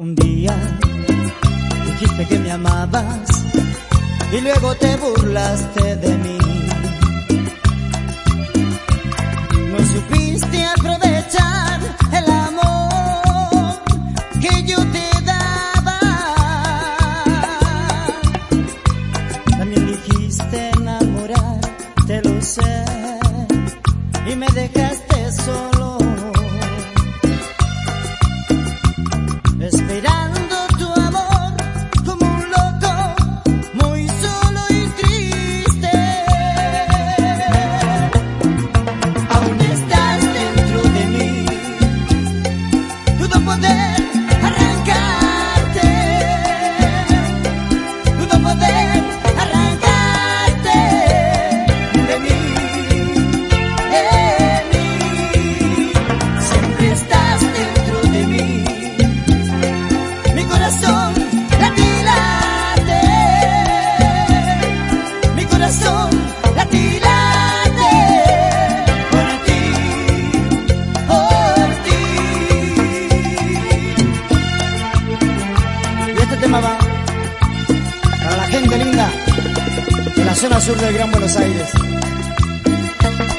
Un día dijiste que me amabas y luego te burlaste de mí. No supiste aprovechar el amor que yo te daba. También dijiste enamorar, te lo sé, y me dejaste solo. Poder linda de la zona sur del Gran Buenos Aires.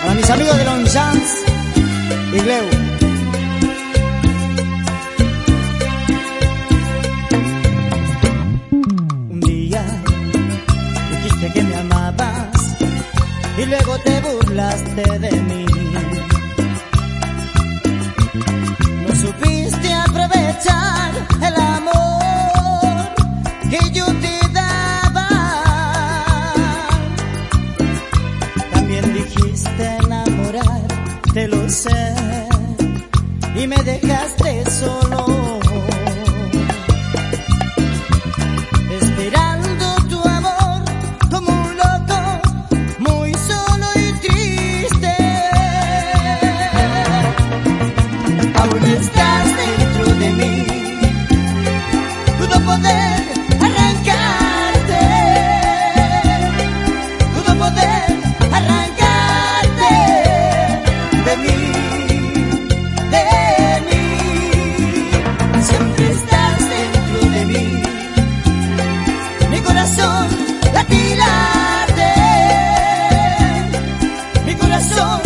Para mis amigos de Longchamps y Gleu. Un día dijiste que me amabas y luego te burlaste de mí. Lo sé, y me dejaste solo. late, mi corazón.